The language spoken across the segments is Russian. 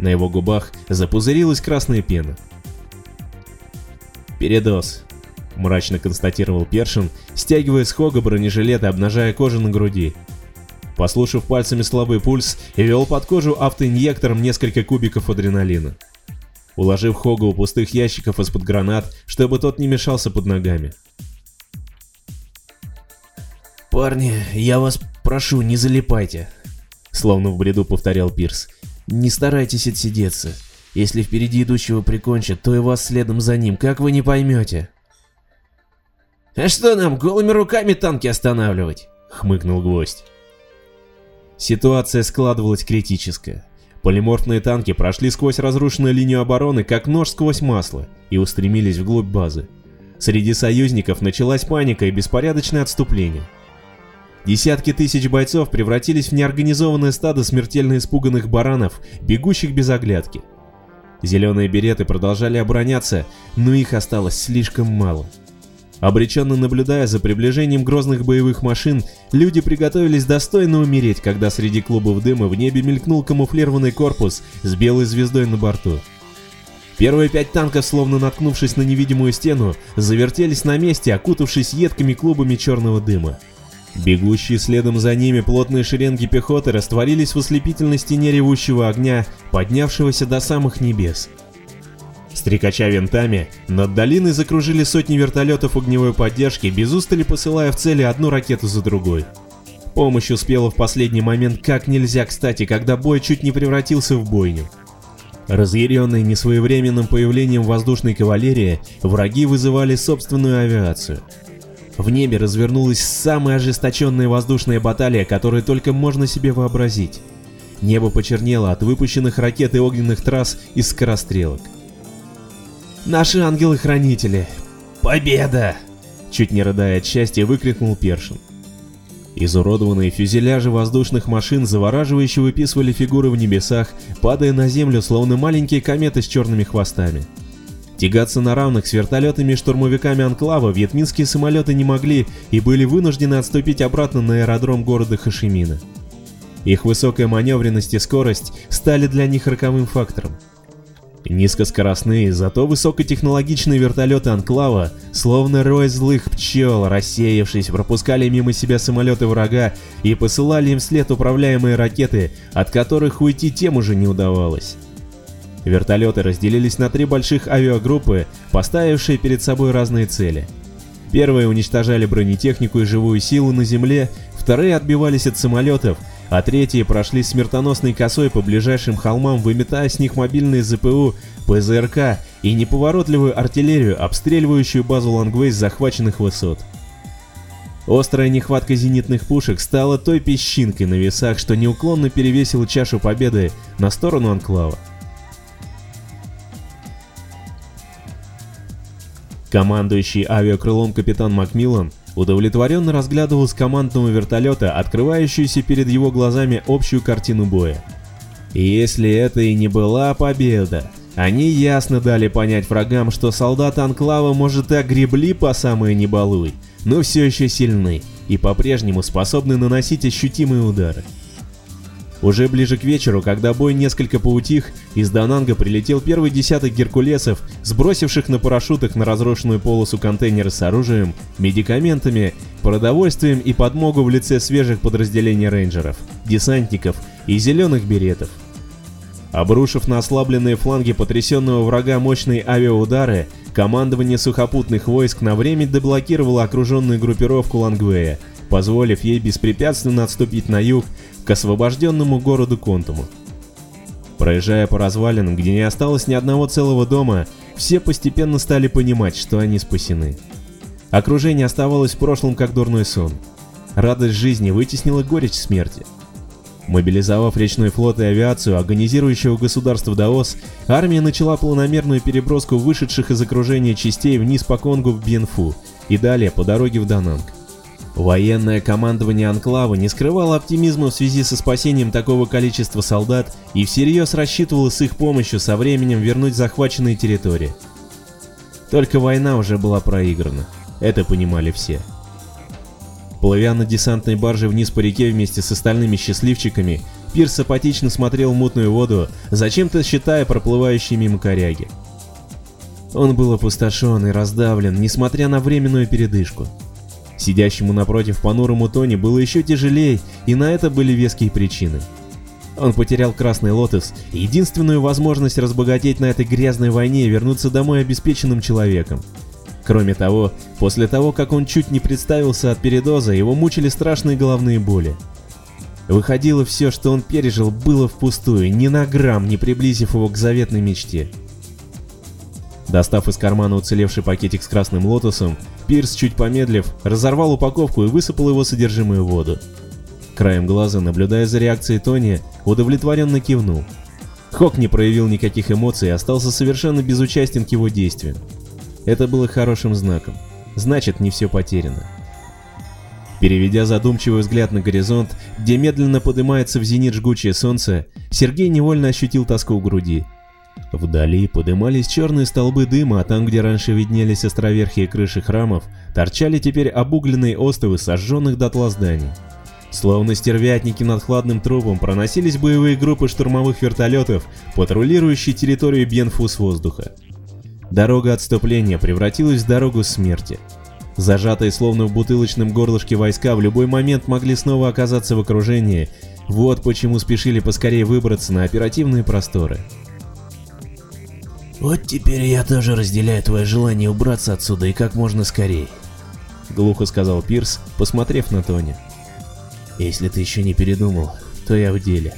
На его губах запузырилась красная пена. «Передоз», — мрачно констатировал Першин, стягивая с Хога бронежилет и обнажая кожу на груди. Послушав пальцами слабый пульс, вел под кожу автоинъектором несколько кубиков адреналина. Уложив Хога у пустых ящиков из-под гранат, чтобы тот не мешался под ногами. «Парни, я вас прошу, не залипайте», — словно в бреду повторял Пирс. «Не старайтесь отсидеться. Если впереди идущего прикончат, то и вас следом за ним, как вы не поймете». «А что нам, голыми руками танки останавливать?» — хмыкнул Гвоздь. Ситуация складывалась критическая. Полиморфные танки прошли сквозь разрушенную линию обороны, как нож сквозь масло, и устремились вглубь базы. Среди союзников началась паника и беспорядочное отступление. Десятки тысяч бойцов превратились в неорганизованное стадо смертельно испуганных баранов, бегущих без оглядки. Зеленые береты продолжали обороняться, но их осталось слишком мало. Обреченно наблюдая за приближением грозных боевых машин, люди приготовились достойно умереть, когда среди клубов дыма в небе мелькнул камуфлированный корпус с белой звездой на борту. Первые пять танков, словно наткнувшись на невидимую стену, завертелись на месте, окутавшись едкими клубами черного дыма. Бегущие следом за ними плотные шеренги пехоты растворились в ослепительной стене ревущего огня, поднявшегося до самых небес. Стрекача винтами, над долиной закружили сотни вертолетов огневой поддержки, без устали посылая в цели одну ракету за другой. Помощь успела в последний момент как нельзя кстати, когда бой чуть не превратился в бойню. Разъяренные несвоевременным появлением воздушной кавалерии, враги вызывали собственную авиацию. В небе развернулась самая ожесточенная воздушная баталия, которую только можно себе вообразить. Небо почернело от выпущенных ракет и огненных трасс из скорострелок. «Наши ангелы-хранители! Победа!» Чуть не рыдая от счастья, выкрикнул Першин. Изуродованные фюзеляжи воздушных машин завораживающе выписывали фигуры в небесах, падая на землю, словно маленькие кометы с черными хвостами. Тягаться на равных с вертолетами и штурмовиками Анклава вьетминские самолеты не могли и были вынуждены отступить обратно на аэродром города Хашимина. Их высокая маневренность и скорость стали для них роковым фактором. Низкоскоростные, зато высокотехнологичные вертолеты Анклава, словно рой злых пчел, рассеявшись, пропускали мимо себя самолеты врага и посылали им вслед управляемые ракеты, от которых уйти тем уже не удавалось. Вертолеты разделились на три больших авиагруппы, поставившие перед собой разные цели. Первые уничтожали бронетехнику и живую силу на земле, вторые отбивались от самолетов, а третьи прошли смертоносной косой по ближайшим холмам, выметая с них мобильные ЗПУ, ПЗРК и неповоротливую артиллерию, обстреливающую базу Лангвей с захваченных высот. Острая нехватка зенитных пушек стала той песчинкой на весах, что неуклонно перевесила чашу победы на сторону Анклава. Командующий авиакрылом капитан Макмиллан удовлетворенно разглядывал с командного вертолета открывающуюся перед его глазами общую картину боя. И если это и не была победа, они ясно дали понять врагам, что солдаты Анклава может и огребли по самые небалуй, но все еще сильны и по-прежнему способны наносить ощутимые удары. Уже ближе к вечеру, когда бой несколько поутих, из Дананга прилетел первый десяток геркулесов, сбросивших на парашютах на разрушенную полосу контейнеры с оружием, медикаментами, продовольствием и подмогу в лице свежих подразделений рейнджеров, десантников и зеленых беретов. Обрушив на ослабленные фланги потрясенного врага мощные авиаудары, командование сухопутных войск на время деблокировало окруженную группировку Лангвея, позволив ей беспрепятственно отступить на юг к освобожденному городу Контуму. Проезжая по развалинам, где не осталось ни одного целого дома, все постепенно стали понимать, что они спасены. Окружение оставалось в прошлом как дурной сон. Радость жизни вытеснила горечь смерти. Мобилизовав речной флот и авиацию организирующего государства Даос, армия начала планомерную переброску вышедших из окружения частей вниз по Конгу в Бенфу и далее по дороге в Дананг. Военное командование Анклава не скрывало оптимизма в связи со спасением такого количества солдат и всерьез рассчитывало с их помощью со временем вернуть захваченные территории. Только война уже была проиграна, это понимали все. Плывя на десантной барже вниз по реке вместе с остальными счастливчиками, Пирс апатично смотрел в мутную воду, зачем-то считая проплывающие мимо коряги. Он был опустошен и раздавлен, несмотря на временную передышку. Сидящему напротив понурому Тони было еще тяжелее, и на это были веские причины. Он потерял Красный Лотос единственную возможность разбогатеть на этой грязной войне и вернуться домой обеспеченным человеком. Кроме того, после того, как он чуть не представился от передоза, его мучили страшные головные боли. Выходило все, что он пережил, было впустую, ни на грамм не приблизив его к заветной мечте. Достав из кармана уцелевший пакетик с красным лотосом, Пирс, чуть помедлив, разорвал упаковку и высыпал его содержимое в воду. Краем глаза, наблюдая за реакцией Тони, удовлетворенно кивнул. Хок не проявил никаких эмоций и остался совершенно безучастен к его действиям. Это было хорошим знаком. Значит, не все потеряно. Переведя задумчивый взгляд на горизонт, где медленно поднимается в зенит жгучее солнце, Сергей невольно ощутил тоску в груди. Вдали подымались черные столбы дыма, а там, где раньше виднелись островерхие крыши храмов, торчали теперь обугленные остовы сожженных дотла зданий. Словно стервятники над хладным трупом проносились боевые группы штурмовых вертолетов, патрулирующие территорию Бьенфу с воздуха. Дорога отступления превратилась в дорогу смерти. Зажатые словно в бутылочном горлышке войска в любой момент могли снова оказаться в окружении, вот почему спешили поскорее выбраться на оперативные просторы. «Вот теперь я тоже разделяю твое желание убраться отсюда и как можно скорее», — глухо сказал Пирс, посмотрев на Тони. «Если ты еще не передумал, то я в деле».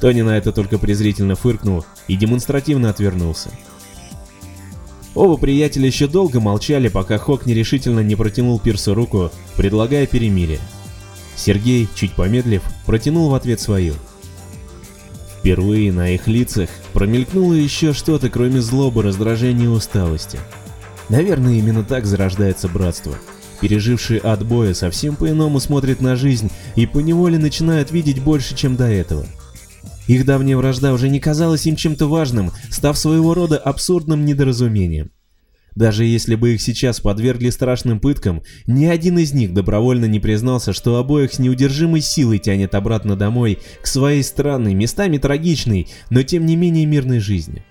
Тони на это только презрительно фыркнул и демонстративно отвернулся. Оба приятеля еще долго молчали, пока Хок нерешительно не протянул Пирсу руку, предлагая перемирие. Сергей, чуть помедлив, протянул в ответ свою. Впервые на их лицах промелькнуло еще что-то, кроме злобы, раздражения и усталости. Наверное, именно так зарождается братство. Пережившие от боя совсем по-иному смотрят на жизнь и поневоле начинают видеть больше, чем до этого. Их давняя вражда уже не казалась им чем-то важным, став своего рода абсурдным недоразумением. Даже если бы их сейчас подвергли страшным пыткам, ни один из них добровольно не признался, что обоих с неудержимой силой тянет обратно домой, к своей странной, местами трагичной, но тем не менее мирной жизни.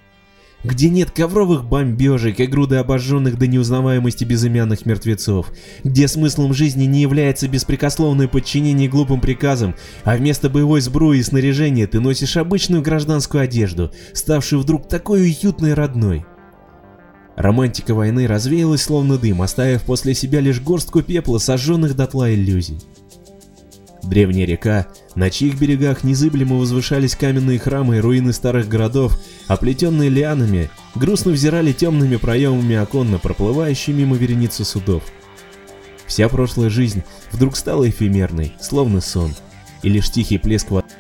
Где нет ковровых бомбежек и груды обожженных до неузнаваемости безымянных мертвецов, где смыслом жизни не является беспрекословное подчинение глупым приказам, а вместо боевой сбруи и снаряжения ты носишь обычную гражданскую одежду, ставшую вдруг такой уютной и родной. Романтика войны развеялась словно дым, оставив после себя лишь горстку пепла, сожженных дотла иллюзий. Древняя река, на чьих берегах незыблемо возвышались каменные храмы и руины старых городов, оплетенные лианами, грустно взирали темными проемами окон на проплывающую мимо вереницу судов. Вся прошлая жизнь вдруг стала эфемерной, словно сон, и лишь тихий плеск воды